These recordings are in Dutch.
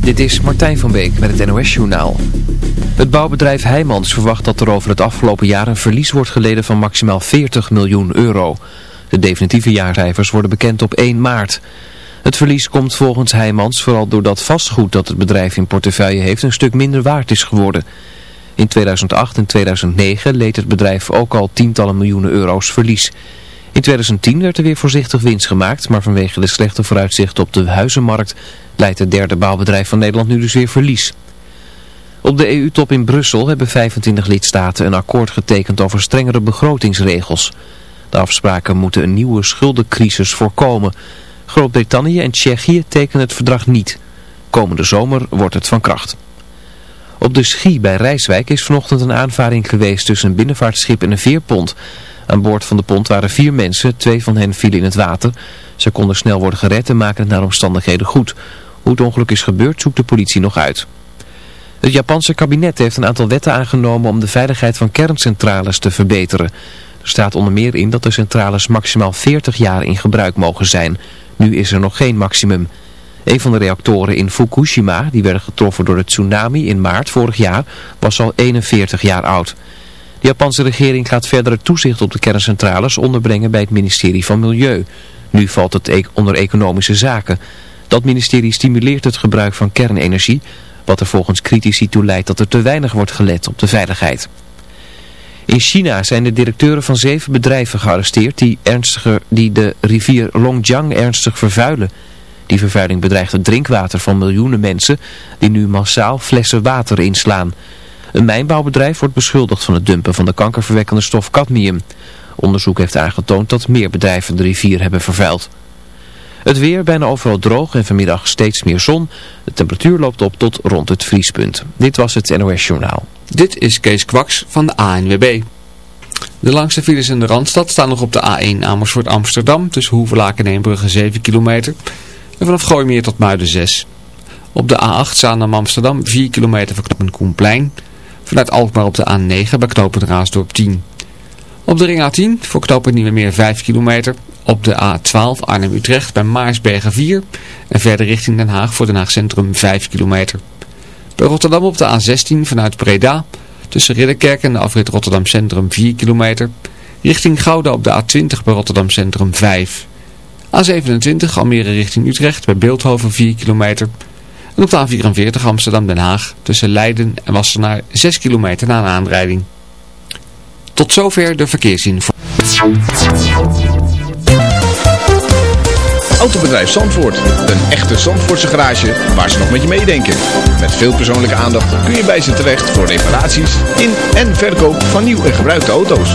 Dit is Martijn van Beek met het NOS Journaal. Het bouwbedrijf Heijmans verwacht dat er over het afgelopen jaar een verlies wordt geleden van maximaal 40 miljoen euro. De definitieve jaarcijfers worden bekend op 1 maart. Het verlies komt volgens Heijmans vooral doordat vastgoed dat het bedrijf in portefeuille heeft een stuk minder waard is geworden. In 2008 en 2009 leed het bedrijf ook al tientallen miljoenen euro's verlies. In 2010 werd er weer voorzichtig winst gemaakt, maar vanwege de slechte vooruitzichten op de huizenmarkt leidt het derde bouwbedrijf van Nederland nu dus weer verlies. Op de EU-top in Brussel hebben 25 lidstaten een akkoord getekend over strengere begrotingsregels. De afspraken moeten een nieuwe schuldencrisis voorkomen. Groot-Brittannië en Tsjechië tekenen het verdrag niet. Komende zomer wordt het van kracht. Op de Schie bij Rijswijk is vanochtend een aanvaring geweest tussen een binnenvaartschip en een veerpont. Aan boord van de pont waren vier mensen, twee van hen vielen in het water. Ze konden snel worden gered en maken het naar omstandigheden goed. Hoe het ongeluk is gebeurd zoekt de politie nog uit. Het Japanse kabinet heeft een aantal wetten aangenomen om de veiligheid van kerncentrales te verbeteren. Er staat onder meer in dat de centrales maximaal 40 jaar in gebruik mogen zijn. Nu is er nog geen maximum. Een van de reactoren in Fukushima, die werden getroffen door de tsunami in maart vorig jaar, was al 41 jaar oud. De Japanse regering gaat verdere toezicht op de kerncentrales onderbrengen bij het ministerie van Milieu. Nu valt het e- onder economische zaken. Dat ministerie stimuleert het gebruik van kernenergie, wat er volgens critici toe leidt dat er te weinig wordt gelet op de veiligheid. In China zijn de directeuren van zeven bedrijven gearresteerd die, ernstiger, die de rivier Longjiang ernstig vervuilen. Die vervuiling bedreigt het drinkwater van miljoenen mensen die nu massaal flessen water inslaan. Een mijnbouwbedrijf wordt beschuldigd van het dumpen van de kankerverwekkende stof cadmium. Onderzoek heeft aangetoond dat meer bedrijven de rivier hebben vervuild. Het weer bijna overal droog en vanmiddag steeds meer zon. De temperatuur loopt op tot rond het vriespunt. Dit was het NOS Journaal. Dit is Kees Kwaks van de ANWB. De langste files in de Randstad staan nog op de A1 Amersfoort Amsterdam tussen Hoevelaken en Eembrugge 7 kilometer. En vanaf Gooimeer tot Muiden 6. Op de A8 Zaandam Amsterdam 4 kilometer voor knooppunt Koenplein. Vanuit Alkmaar op de A9 bij knooppunt Raasdorp 10. Op de ring A10 voor knooppunt Nieuwemeer 5 kilometer. Op de A12 Arnhem-Utrecht bij Maarsbergen 4. En verder richting Den Haag voor Den Haag Centrum 5 kilometer. Bij Rotterdam op de A16 vanuit Breda. Tussen Ridderkerk en de afrit Rotterdam Centrum 4 kilometer. Richting Gouda op de A20 bij Rotterdam Centrum 5. A27 Almere richting Utrecht bij Beeldhoven 4 kilometer. En op de A44 Amsterdam-Den Haag tussen Leiden en Wassenaar 6 kilometer na een aanrijding. Tot zover de verkeersinformatie. Autobedrijf Zandvoort. Een echte Zandvoortse garage waar ze nog met je meedenken. Met veel persoonlijke aandacht kun je bij ze terecht voor reparaties in en verkoop van nieuw en gebruikte auto's.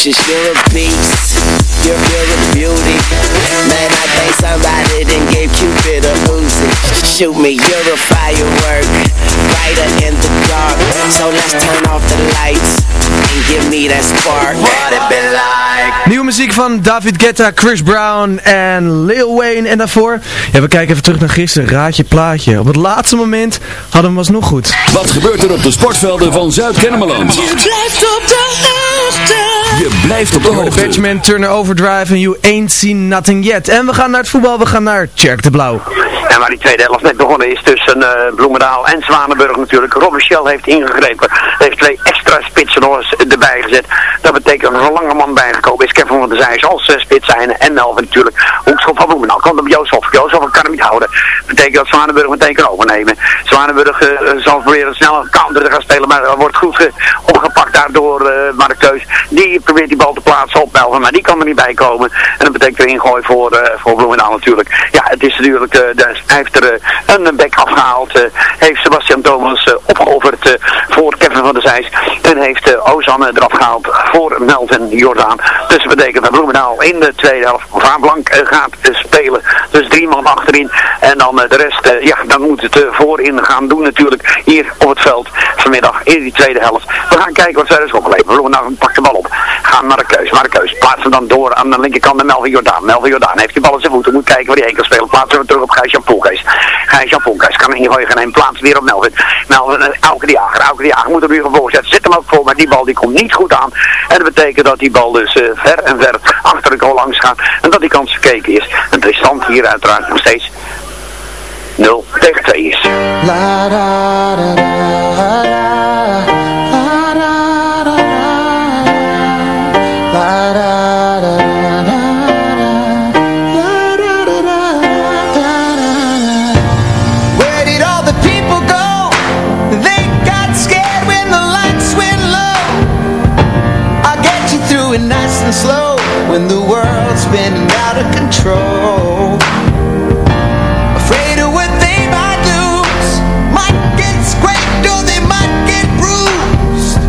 Smooches, you're a beast. You're, you're a beauty. Man, I think somebody done gave Cupid a Uzi. Shoot me, you're a firework. Brighter in the dark. So let's turn off the lights and give me that spark. What it been like? Nieuwe muziek van David Guetta, Chris Brown en Lil Wayne. En daarvoor, ja, we kijken even terug naar gisteren. Raadje plaatje. Op het laatste moment hadden we hem alsnog goed. Wat gebeurt er op de sportvelden van Zuid-Kennemerland? Je blijft op de hoogte. Je blijft op de hoogte. Benjamin Turner Overdrive en You Ain't Seen Nothing Yet. En we gaan naar het voetbal, we gaan naar Tjerk de Blauw. En waar die tweede helft net begonnen is tussen eh, Bloemendaal en Zwanenburg natuurlijk. Robert Shell heeft ingegrepen. Heeft twee extra spitsen erbij gezet. Dat betekent dat een lange man bijgekomen is. Kevin van der Zijs als uh, spits zijn. En Melvin natuurlijk. Hoekschop van Bloemendaal. Komt op Jozef. Jozef kan hem niet houden. betekent dat Zwanenburg meteen kan overnemen. Zwanenburg eh, zal proberen snel een counter te gaan spelen. Maar dat wordt goed ge- opgepakt daardoor uh, Markeus. Die probeert die bal te plaatsen op Melvin. Maar die kan er niet bij komen. En dat betekent een ingooi voor, eh, voor Bloemendaal natuurlijk. Ja, het is natuurlijk... eh, de, hij heeft er eh, een bek afgehaald. eh, heeft Sebastian Thomas eh, opgeofferd voor Kevin van der Zijs. En heeft eh, Ozan eraf gehaald voor Melvin Jordaan. Dus dat betekent dat Bloemendaal in de tweede helft Vaarblank eh, gaat spelen. Dus drie man achterin. En dan de rest, ja, dan moet het voorin gaan doen natuurlijk. Hier op het veld vanmiddag in die tweede helft. We gaan kijken wat zij dus opleveren. Bloemendaal pakt de bal op. Gaan naar de keus. Maar de keus. Plaatsen dan door aan de linkerkant naar Melvin Jordaan. Melvin Jordaan heeft die bal in zijn voeten. Moet kijken waar hij heen kan spelen. Plaatsen we terug op Gijs-Jan Poelkees. Gijs-Jan Poelkees kan ingooien gaan nemen. Plaatsen weer op Melvin. Melvin, uh, Auke de Jager. Auke de Jager moet er weer voor zetten. Zet hem ook voor. Maar die bal die komt niet goed aan. En dat betekent dat die bal dus eh, ver en ver achter de goal langs gaat. En dat die kans gekeken is. En de stand hier uiteraard nog steeds 0 tegen 2 is. And slow when the world's spinning out of control. Afraid of what they might lose. Might get scraped or they might get bruised.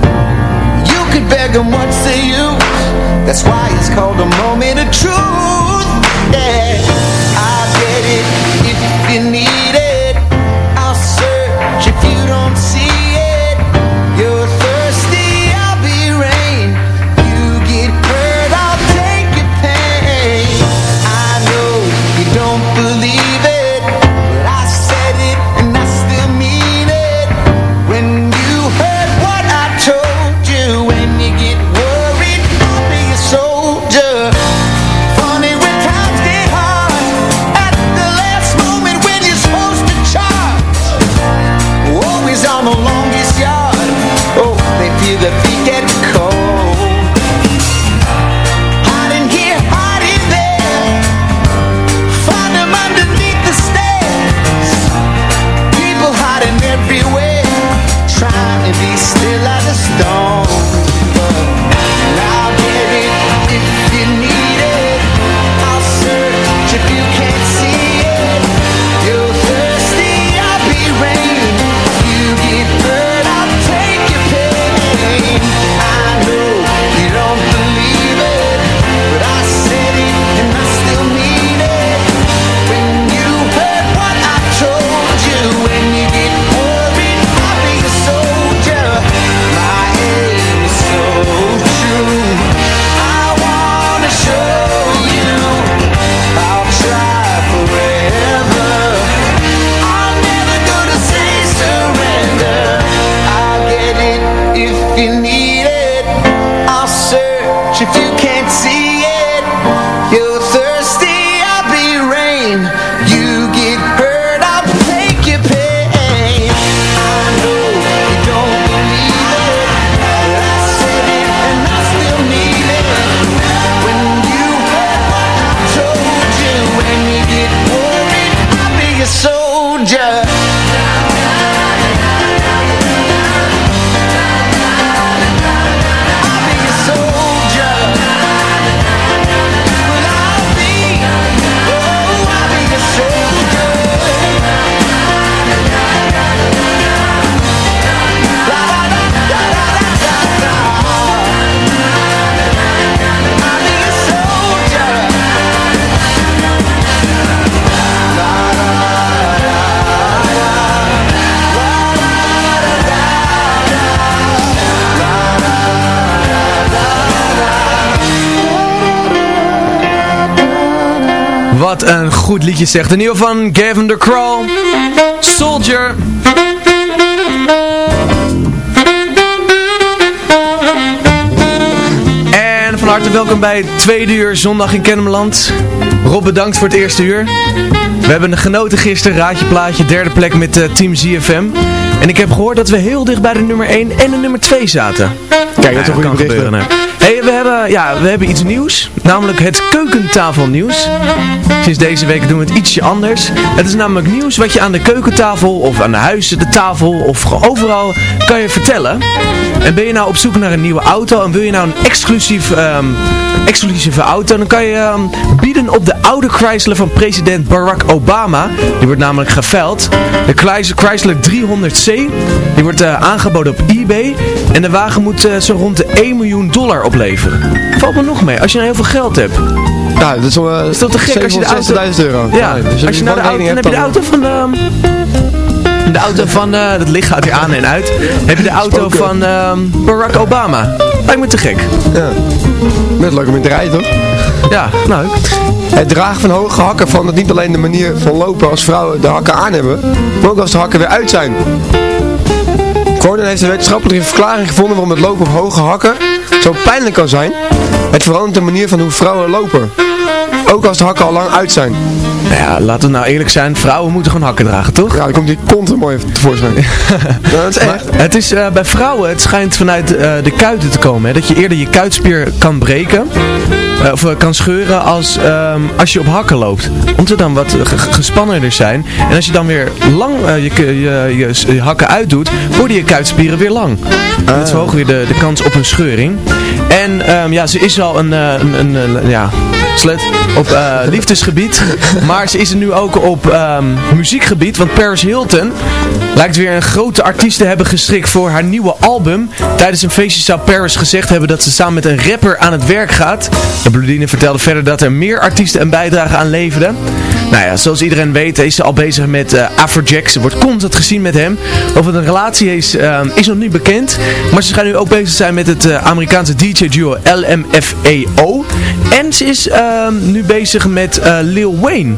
You could beg them what's the use? That's why it's called a moment of truth. Yeah, I get it if you need goed liedje zegt. De nieuwe van Gavin de Crawl. Soldier. En van harte welkom bij het tweede uur zondag in Kennemerland. Rob bedankt voor het eerste uur. We hebben genoten gisteren, raadje plaatje, derde plek met uh, Team ZFM. En ik heb gehoord dat we heel dicht bij de nummer 1 en de nummer 2 zaten. Kijk, dat is een goede kan gebeuren. bericht. hè. We hebben, ja, we hebben iets nieuws, namelijk het keukentafelnieuws. Sinds deze week doen we het ietsje anders. Het is namelijk nieuws wat je aan de keukentafel of aan de huizen, de tafel of overal kan je vertellen. En ben je nou op zoek naar een nieuwe auto en wil je nou een exclusief, ehm, exclusieve auto, dan kan je ehm, bieden op de oude Chrysler van president Barack Obama. Die wordt namelijk geveild. De Chrys- Chrysler 300C, die wordt eh, aangeboden op eBay. En de wagen moet eh, zo rond de 1 miljoen dollar opleveren. Valt me nog mee, als je nou heel veel geld hebt. Ja, dat is, eh, Is dat te gek als je de auto... 760.000 euro. Ja, dus als je nou de auto, dan heb je de auto van de... De auto van, eh dat licht gaat weer aan en uit. Heb je de auto Spoken. van ehm, Barack Obama. Lijkt me te gek. Ja. Net leuk om in te rijden, toch? Ja, nou. Het dragen van hoge hakken verandert niet alleen de manier van lopen als vrouwen de hakken aan hebben, maar ook als de hakken weer uit zijn. Gordon heeft een wetenschappelijke verklaring gevonden waarom het lopen op hoge hakken zo pijnlijk kan zijn. Het verandert de manier van hoe vrouwen lopen. Ook als de hakken al lang uit zijn. Nou ja, laten we nou eerlijk zijn. Vrouwen moeten gewoon hakken dragen, toch? Ja, dan komt die kont er mooi tevoorschijn. ja, dat is echt. Het is eh, bij vrouwen, het schijnt vanuit eh, de kuiten te komen. Hè, dat je eerder je kuitspier kan breken. eh, of kan scheuren als, ehm, als je op hakken loopt. Omdat ze dan wat ge- ge- gespannerder zijn. En als je dan weer lang je, je, je, hakken uitdoet, worden je kuitspieren weer lang. En dat verhoogt weer de, de kans op een scheuring. En ehm, ja, ze is al een, eh, een, een, een- ja, slet op eh, liefdesgebied. Maar ze is er nu ook op ehm, muziekgebied. Want Paris Hilton lijkt weer een grote artiest te hebben gestrikt voor haar nieuwe album. Tijdens een feestje zou Paris gezegd hebben dat ze samen met een rapper aan het werk gaat. De Bludine vertelde verder dat er meer artiesten een bijdrage aan leverden. Nou ja, zoals iedereen weet is ze al bezig met eh Afrojack. Ze wordt constant gezien met hem. Of het een relatie is, ehm, is nog niet bekend. Maar ze gaan nu ook bezig zijn met het eh, Amerikaanse DJ-duo LMFAO. En ze is ehm, nu bezig met eh, Lil Wayne.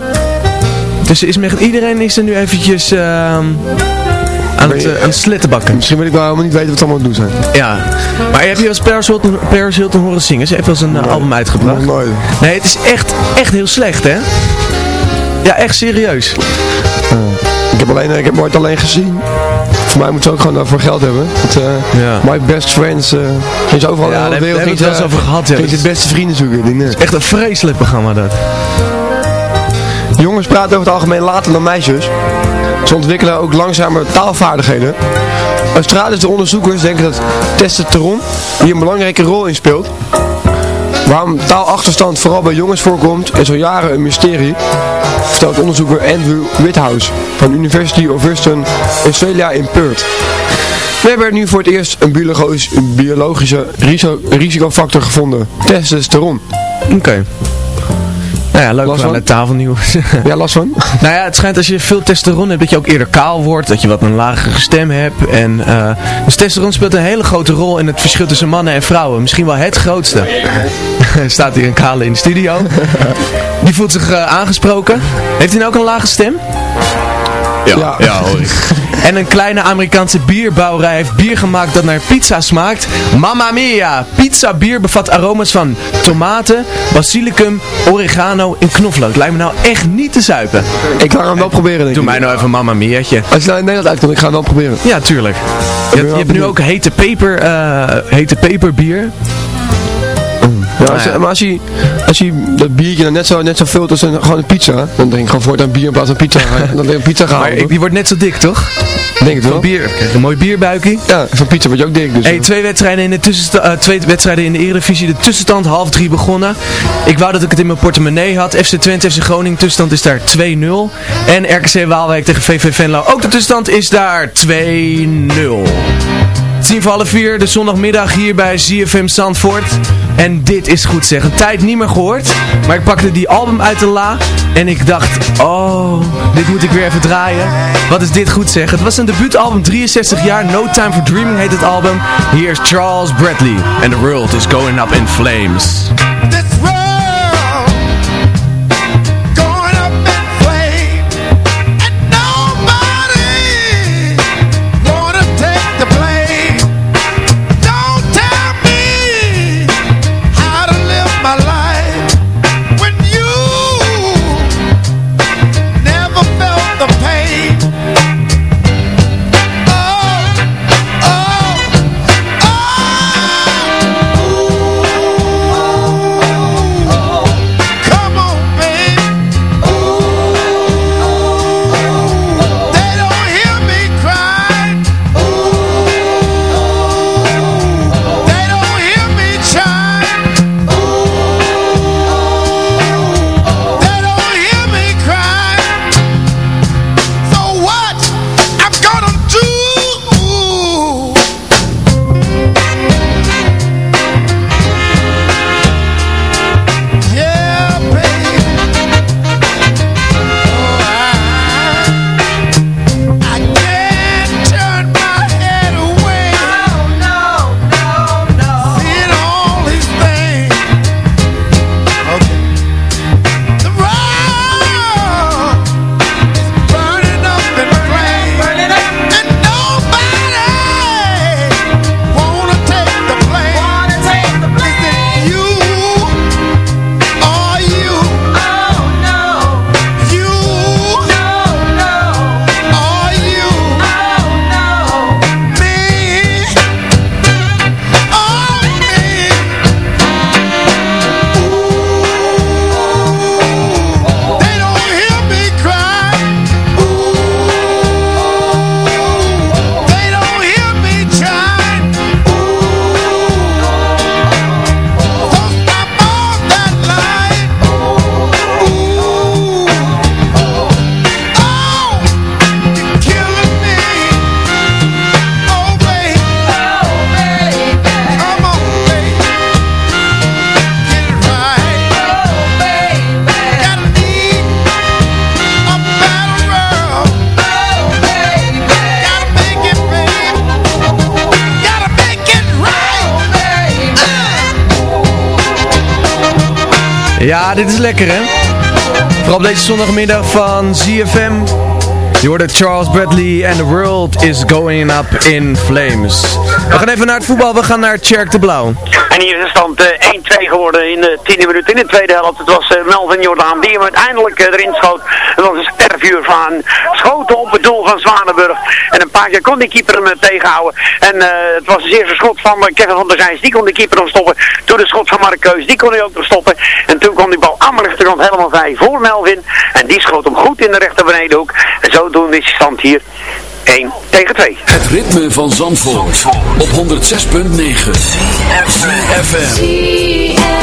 Dus ze is met iedereen is er nu eventjes ehm, aan, het, eh, aan het slettenbakken. Misschien wil ik wel helemaal niet weten wat ze allemaal aan het doen zijn. Ja, maar heb je wel eens Paris Hilton, Paris Hilton horen zingen? Ze heeft wel eens een eh, album uitgebracht. Nog nooit. Nee, het is echt, echt heel slecht, hè? Ja, echt serieus. Ik heb, alleen, ik heb nooit alleen gezien. Voor mij moet ze ook gewoon daarvoor geld hebben. Want, eh, Ja. My best friends, eh ging ze overal Ja, in de wereld. daar hebben we het wel eens over gehad, ja. Ging ze beste vrienden zoeken. Denk, nee. Echt een vreselijk programma dat. Jongens praten over het algemeen later dan meisjes. Ze ontwikkelen ook langzamer taalvaardigheden. Australische onderzoekers denken dat testosteron hier een belangrijke rol in speelt. Waarom taalachterstand vooral bij jongens voorkomt is al jaren een mysterie, vertelt onderzoeker Andrew Whithouse van University of Western Australia in Perth. We hebben nu voor het eerst een biologisch, een biologische risico- risicofactor gevonden, testosteron. Oké. Nou ja, leuk Last het tafelnieuws. Ja, last van? nou ja, het schijnt als je veel testosteron hebt dat je ook eerder kaal wordt, dat je wat een lagere stem hebt. En, eh, dus testosteron speelt een hele grote rol in het verschil tussen mannen en vrouwen. Misschien wel het grootste. Er staat hier een kale in de studio. Die voelt zich eh, aangesproken. Heeft hij nou ook een lage stem? Ja. Ja hoor En een kleine Amerikaanse bierbrouwerij heeft bier gemaakt dat naar pizza smaakt. Mamma mia! Pizza bier bevat aroma's van tomaten, basilicum, oregano en knoflook. Lijkt me nou echt niet te zuipen. Ik ga hem wel proberen denk Doe ik. mij nou even mamma miaatje. Als je nou in Nederland uitkomt, ik ga hem wel proberen. Ja, tuurlijk. Je, hebt- je hebt nu ook hete peper, eh hete peperbier. Ja, als, je- ja. maar als je, als je dat biertje dan net zo, net zo vult als een, gewoon een pizza, dan denk ik gewoon voortaan bier in plaats van pizza. dan denk ik pizza gaan. Maar die wordt net zo dik, toch? denk het Van wel. bier, je een mooi bierbuikie. Ja, van pizza word je ook dik. Dus, Hey, twee wedstrijden in de tussensta- eh, twee wedstrijden in de Eredivisie. De tussenstand half drie begonnen. Ik wou dat ik het in mijn portemonnee had. FC Twente, FC Groningen. Tussenstand is daar 2-0. En RKC Waalwijk tegen VV Venlo. Ook de tussenstand is daar 2-0. Tien voor half vier, de zondagmiddag hier bij ZFM Zandvoort. En dit is goed zeg. Een tijd niet meer gehoord. Maar ik pakte die album uit de la. En ik dacht, oh, dit moet ik weer even draaien. Wat is dit goed zeg. Het was een debuutalbum, 63 jaar. No Time for Dreaming heet het album. Hier is Charles Bradley. And the world is going up in flames. Dit is lekker hè. Vooral deze zondagmiddag van ZFM. Je hoorde Charles Bradley and the world is going up in flames. We gaan even naar het voetbal. We gaan naar Tjerk de Blauw. En hier is de stand eh, 1-2 geworden in de tiende minuut in de tweede helft. Het was eh, Melvin Jordaan die hem uiteindelijk eh, erin schoot. Het was van schoten op het doel van Zwanenburg. En een paar keer kon die keeper hem eh, tegenhouden. En eh, het was een eerste schot van eh, Kevin van der Zijns. Die kon de keeper nog stoppen. Toen de schot van Mark Keus. Die kon hij ook nog stoppen. En toen kwam die bal aan de rechterkant helemaal vrij voor Melvin. En die schoot hem goed in de rechter benedenhoek. En zodoende is de stand hier 1 tegen 2. Het ritme van Zandvoort. Op 106.9. FM.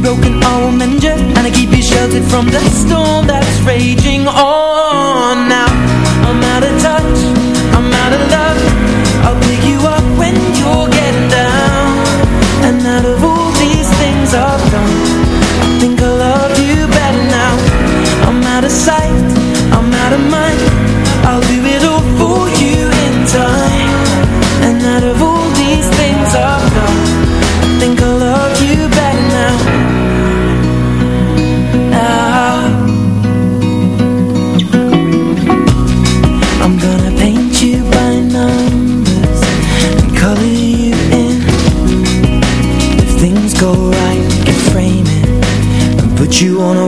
If broken, will mend you And I keep you sheltered from the storm that's raging on. Now, I'm out of touch, I'm out of love I'll you on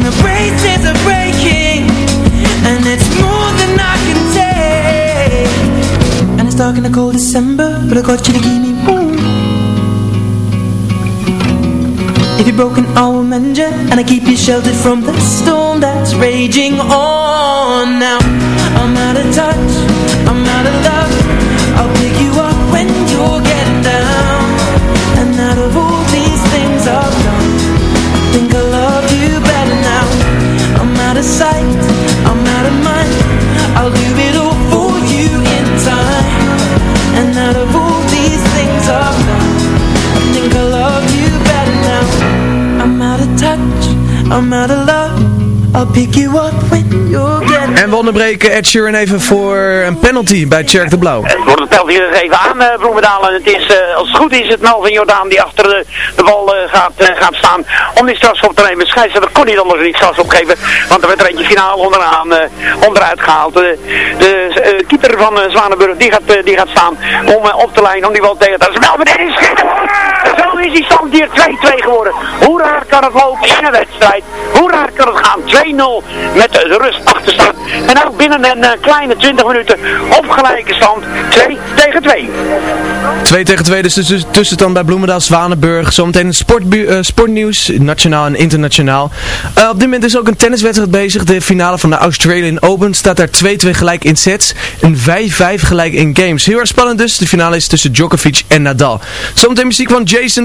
The braces are breaking, and it's more than I can take. And it's dark in the cold December, but I got you to give me warm. If you're broken, I will mend you, and I keep you sheltered from the storm that's raging on. Now I'm out of touch, I'm out of love. I'll pick you up when you're getting down. And out of all these things I've I'm out of love. I'll pick you up when you're getting En we onderbreken Ed Sheeran even voor een penalty bij Tjerk de Blauw. Het wordt het penalty gegeven aan uh, Bloemendaal. En het is, eh, als het goed is, het Melvin Jordaan die achter de, de bal eh, gaat, eh, gaat staan om die strafschop te nemen. Scheidsrechter kon niet anders niet strafschop geven, want er werd er eentje finaal onderaan, eh, onderuit gehaald. De, de keeper van Zwanenburg die gaat, die gaat staan om op de lijn, om die bal tegen te houden. Melvin, is is die stand hier 2-2 geworden. Hoe raar kan het lopen in een wedstrijd? Hoe raar kan het gaan? 2-0 met de rust achterstand. En ook binnen een eh, kleine 20 minuten op gelijke stand 2 tegen 2. 2 tegen 2, dus tussen- tussenstand bij Bloemendaal, Zwanenburg. Zometeen sportbu- eh, sportnieuws, nationaal en internationaal. Eh, op dit moment is ook een tenniswedstrijd bezig. De finale van de Australian Open staat daar 2-2 gelijk in sets. En 5-5 gelijk in games. Heel erg spannend dus. De finale is tussen Djokovic en Nadal. Zometeen muziek van Jason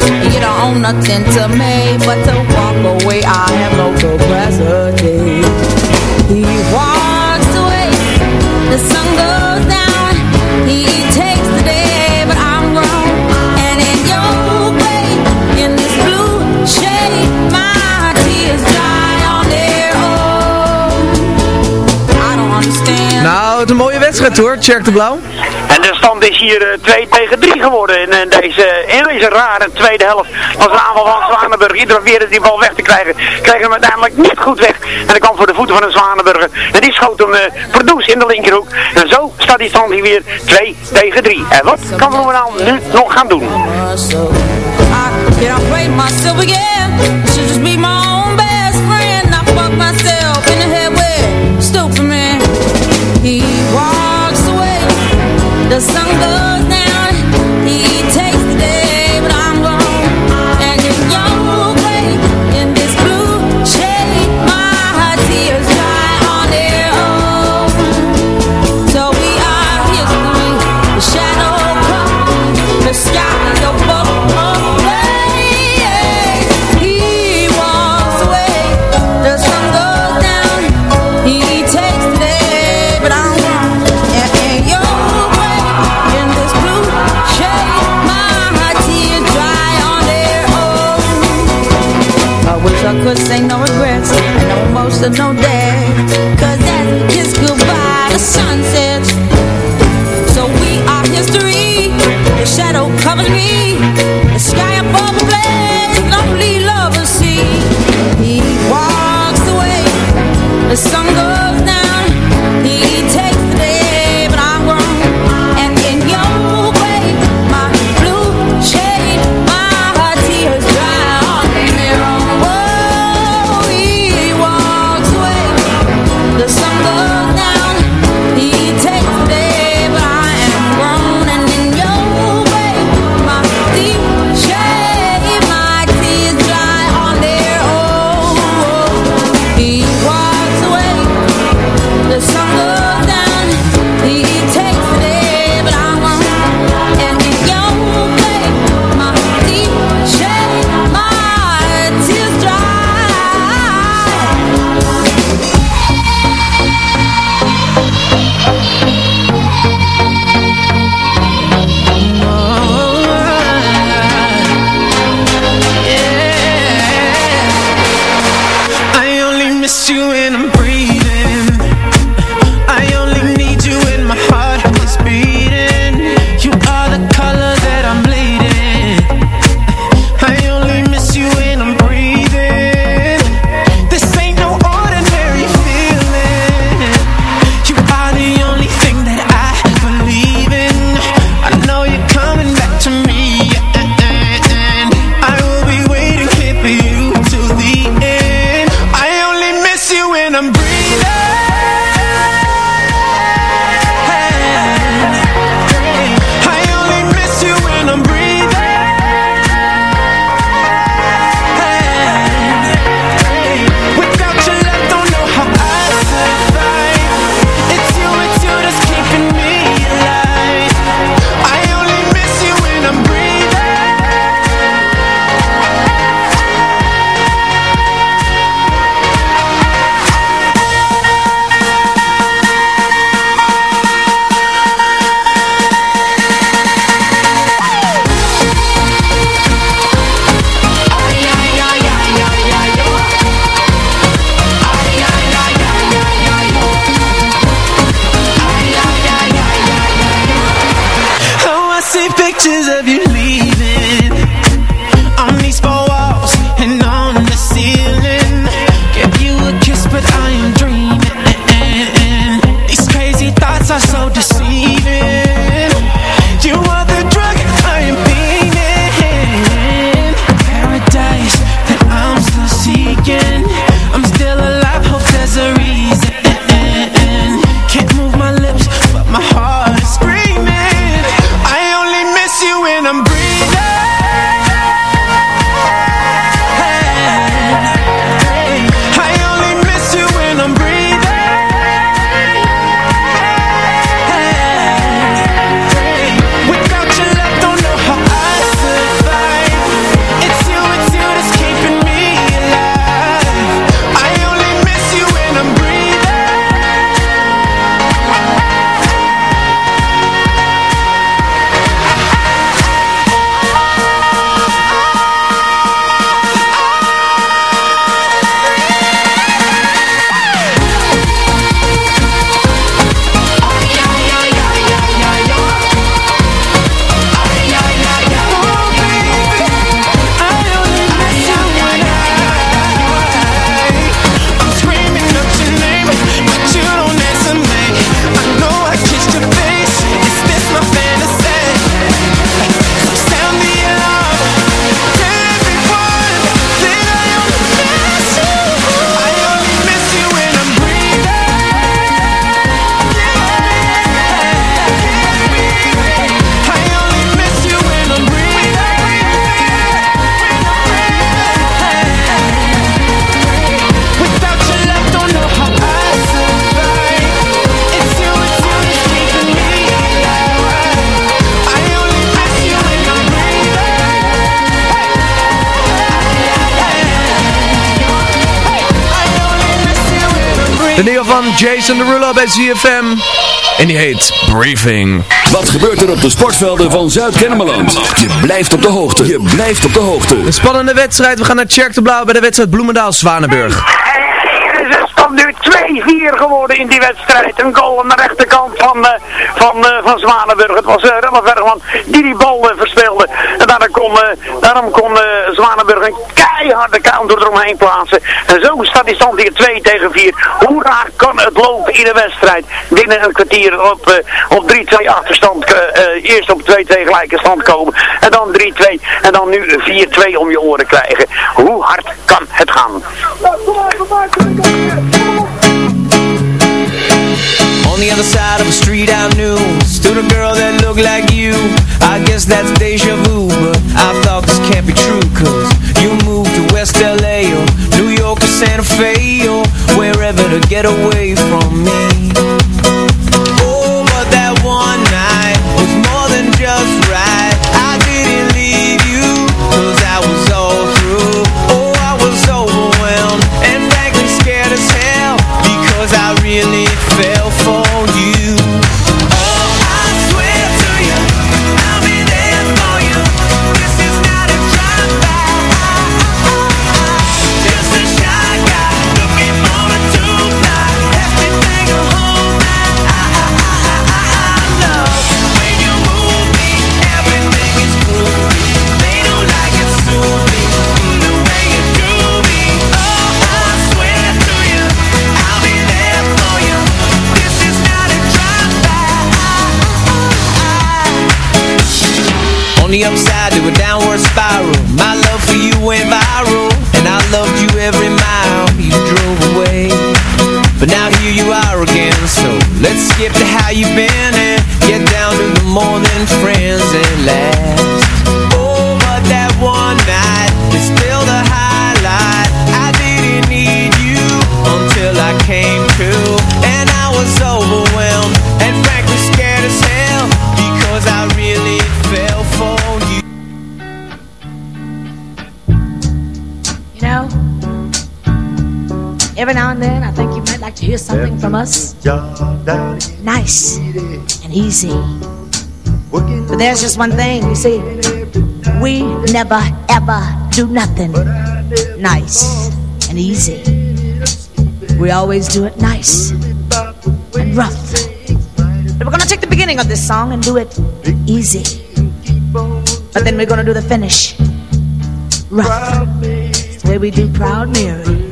Don't own nothing to me But to walk away I have no capacity. He walks away The sun goes down. He takes the day But I'm grown. And in your way In this blue shade My tears dry on their own. I don't understand. Nou, het is een mooie wedstrijd hoor, Tjerk de Blauw. En de stand is hier eh, 2 tegen 3 geworden in, eh, deze, in deze rare tweede helft. Als de aanval van Zwanenburg. Iedere probeerde die bal weg te krijgen. Kreeg hem uiteindelijk niet goed weg. En hij kwam voor de voeten van de Zwanenburger. En die schoot hem uh, in de linkerhoek. En zo staat die stand hier weer 2 tegen 3. En wat kan Bloemendaal nu nog gaan doen? I wish I could say no regrets and no emotional day. Cause van Jason Derulo bij ZFM. En die heet Briefing. Wat gebeurt er op de sportvelden van Zuid-Kennemerland? Je blijft op de hoogte. Je blijft op de hoogte. Een spannende wedstrijd. We gaan naar Tjerk de Blauw bij de wedstrijd Bloemendaal-Zwanenburg. Het is dan nu 2-4 geworden in die wedstrijd. Een goal aan de rechterkant van, eh, van, eh, van Zwanenburg. Het was uh, Vergman die die bal verspeelde. En daarom kon, daarom kon Zwanenburg een keiharde counter eromheen plaatsen. En zo staat die stand hier 2 tegen 4. Hoe raar kan het lopen in een wedstrijd? Binnen een kwartier op, eh, op 3-2 achterstand. eh, eerst op 2-2 gelijke stand komen. En dan 3-2. En dan nu 4-2 om je oren krijgen. Hoe hard kan het gaan? On the other side of the street I knew Stood a girl that looked like you I guess that's deja vu I thought get away Nice and easy. But there's just one thing, you see, we never ever do nothing nice and easy. We always do it nice and rough. But we're gonna take the beginning of this song and do it easy. But then we're gonna do the finish rough. It's the way we do Proud Mary.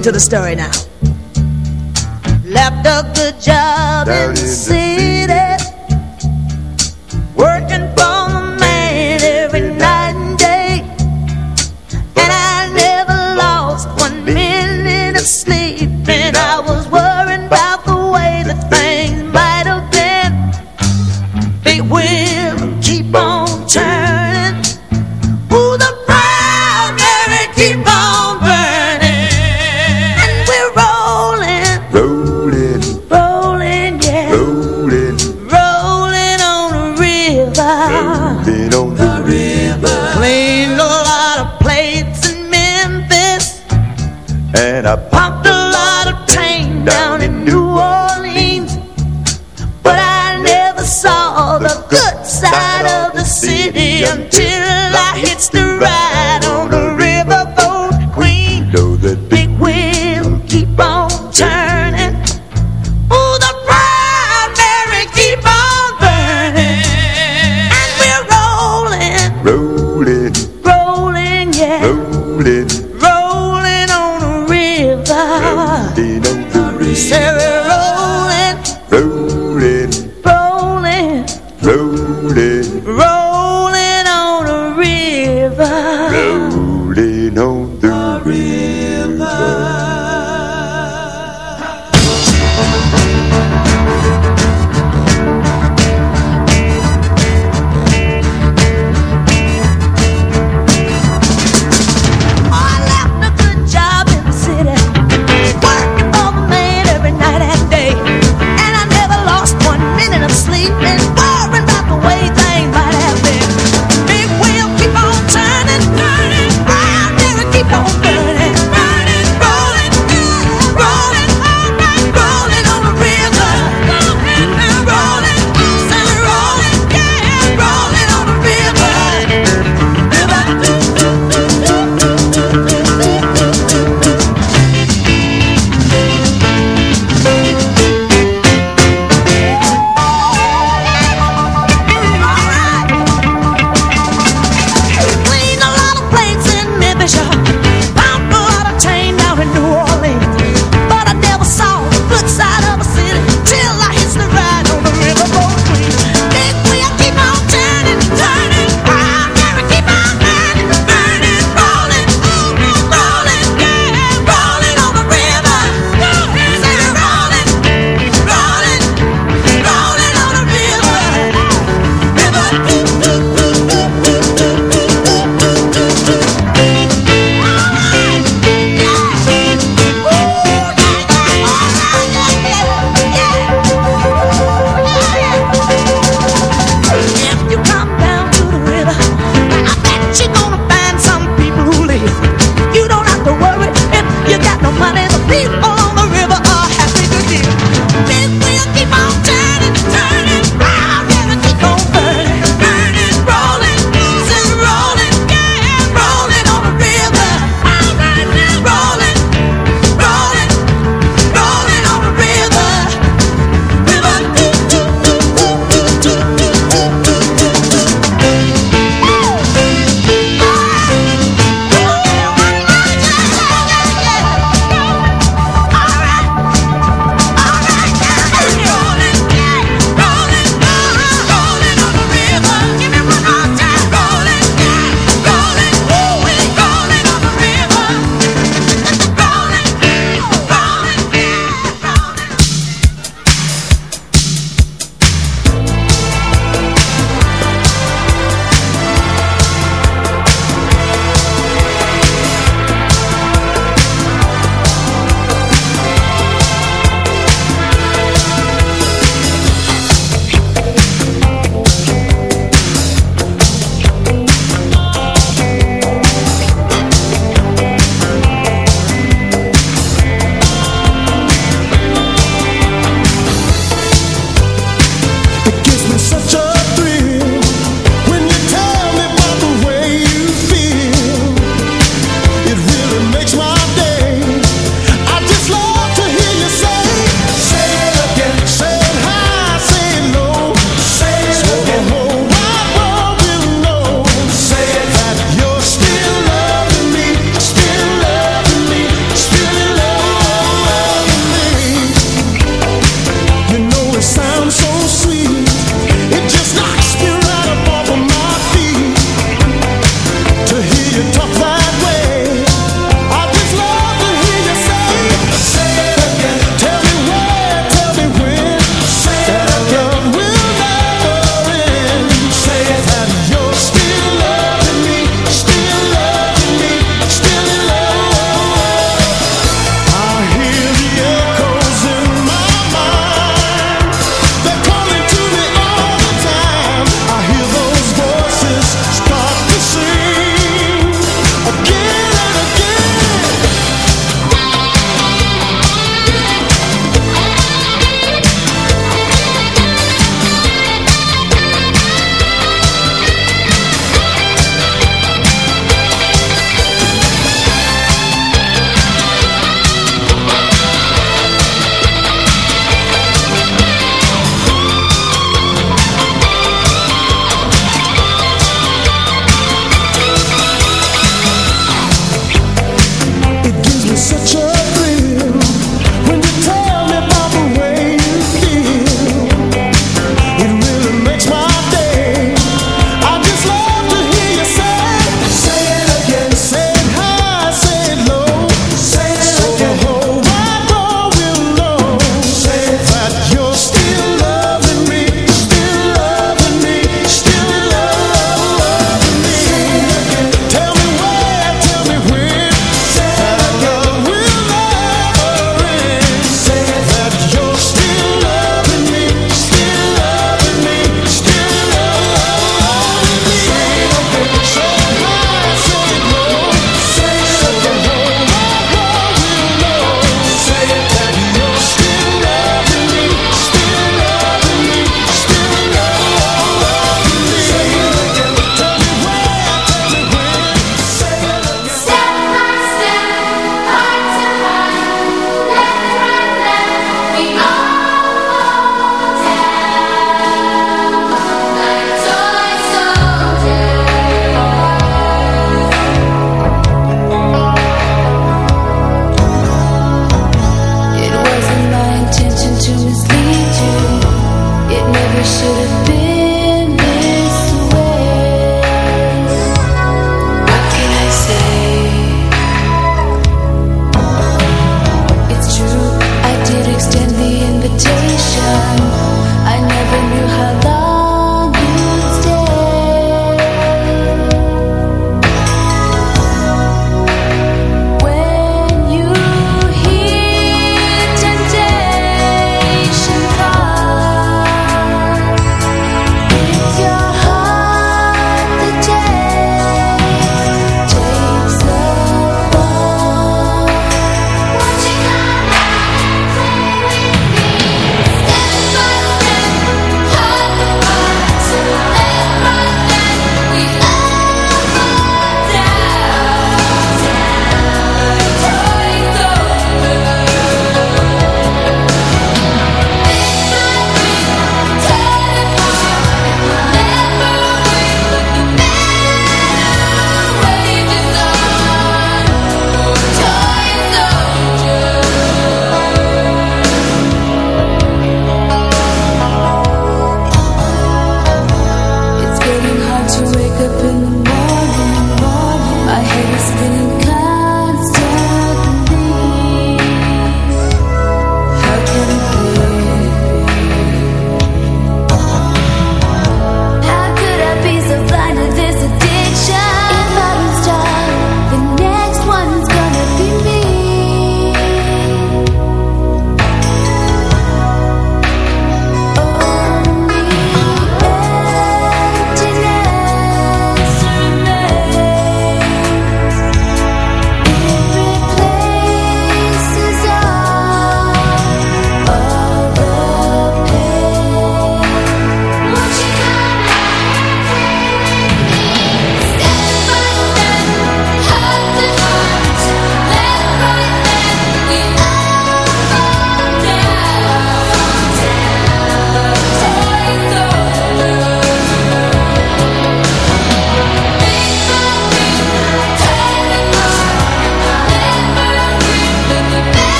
Listen to the story now. Left a good job in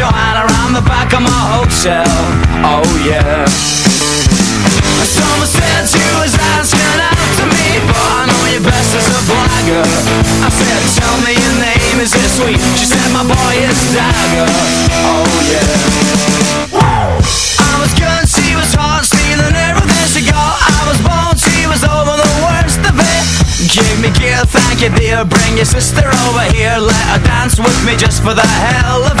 Joanne around the back of my hotel. Oh yeah. Someone said she was asking after me, but I know you best as a blagger. I said, tell me your name, is it sweet? She said, my boy is Dagger. Oh yeah. Give me gear, thank you dear. Bring your sister over here, let her dance with me just for the hell of it.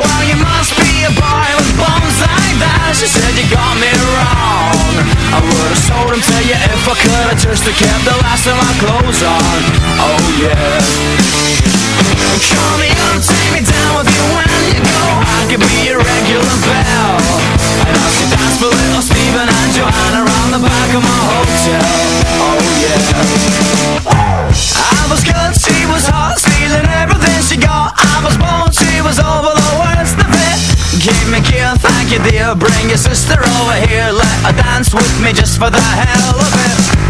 Well, you must be a boy with bones like that. She said you got me wrong. I would've sold him to you if I could. I just have kept the last of my clothes on. Oh yeah. Call me up, take me down with you when you go. I could be your regular bell. And I'll see dance for little Stephen and Joanna around the back of my hotel. Oh yeah. I was good, she was hot, stealing everything she got. I was born, she was over Give me kill, thank you dear. Bring your sister over here, let her dance with me just for the hell of it.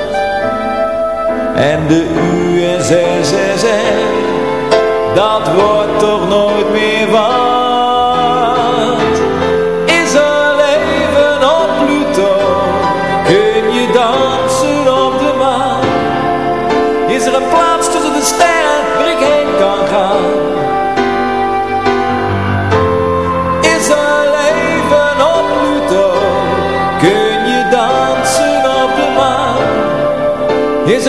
En de USSR, dat wordt toch nooit meer wat.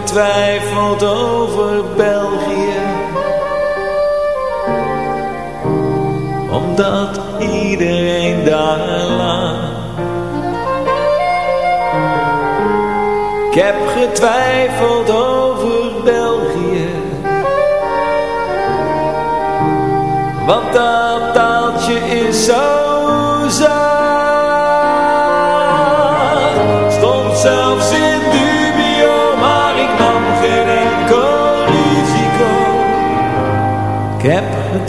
getwijfeld over België. Omdat iedereen daar lag. Ik heb getwijfeld over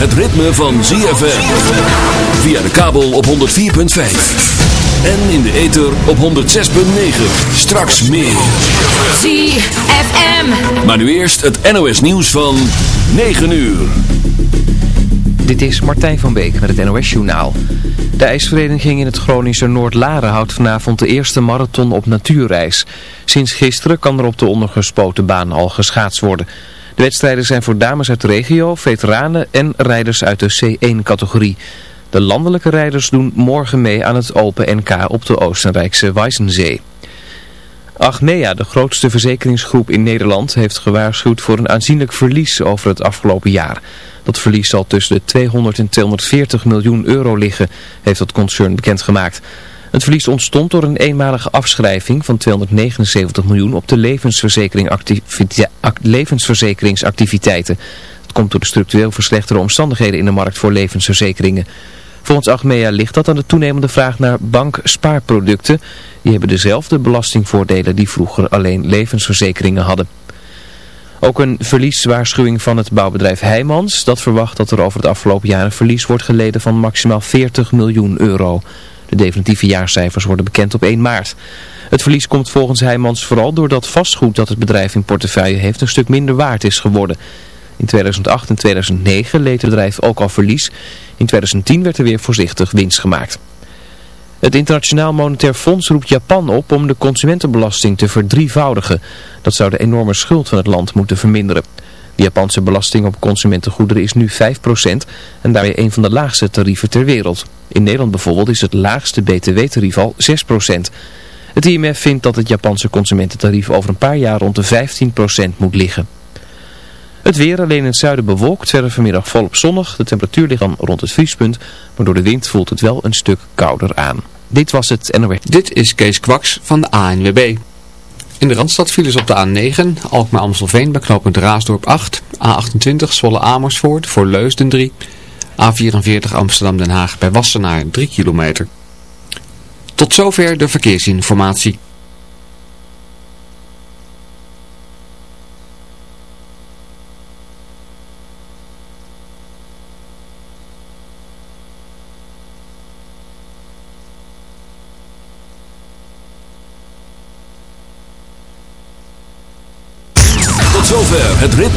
Het ritme van ZFM. Via de kabel op 104.5. En in de ether op 106.9. Straks meer. ZFM. Maar nu eerst het NOS nieuws van 9 uur. Dit is Martijn van Beek met het NOS Journaal. De ijsvereniging in het Groningse Noordlaren houdt vanavond de eerste marathon op natuurreis. Sinds gisteren kan er op de ondergespoten baan al geschaatst worden. De wedstrijden zijn voor dames uit de regio, veteranen en rijders uit de C1-categorie. De landelijke rijders doen morgen mee aan het Open NK op de Oostenrijkse Weissensee. Achmea, de grootste verzekeringsgroep in Nederland, heeft gewaarschuwd voor een aanzienlijk verlies over het afgelopen jaar. Dat verlies zal tussen de 200 en 240 miljoen euro liggen, heeft het concern bekendgemaakt. Het verlies ontstond door een eenmalige afschrijving van 279 miljoen op de levensverzekering levensverzekeringsactiviteiten. Het komt door de structureel verslechterde omstandigheden in de markt voor levensverzekeringen. Volgens Achmea ligt dat aan de toenemende vraag naar bankspaarproducten. Die hebben dezelfde belastingvoordelen die vroeger alleen levensverzekeringen hadden. Ook een verlieswaarschuwing van het bouwbedrijf Heijmans. Dat verwacht dat er over het afgelopen jaar een verlies wordt geleden van maximaal 40 miljoen euro. De definitieve jaarcijfers worden bekend op 1 maart. Het verlies komt volgens Heijmans vooral doordat vastgoed dat het bedrijf in portefeuille heeft een stuk minder waard is geworden. In 2008 en 2009 leed het bedrijf ook al verlies. In 2010 werd er weer voorzichtig winst gemaakt. Het Internationaal Monetair Fonds roept Japan op om de consumentenbelasting te verdrievoudigen. Dat zou de enorme schuld van het land moeten verminderen. De Japanse belasting op consumentengoederen is nu 5% en daarmee een van de laagste tarieven ter wereld. In Nederland bijvoorbeeld is het laagste btw-tarief al 6%. Het IMF vindt dat het Japanse consumententarief over een paar jaar rond de 15% moet liggen. Het weer alleen in het zuiden bewolkt, verder vanmiddag volop zonnig. De temperatuur ligt dan rond het vriespunt, maar door de wind voelt het wel een stuk kouder aan. Dit was het NOS. Dit is Kees Kwaks van de ANWB. In de Randstad files op de A9, Alkmaar-Amstelveen bij knooppunt Raasdorp 8, A28 Zwolle-Amersfoort voor Leusden 3, A44 Amsterdam-Den Haag bij Wassenaar 3 kilometer. Tot zover de verkeersinformatie. Tot zover het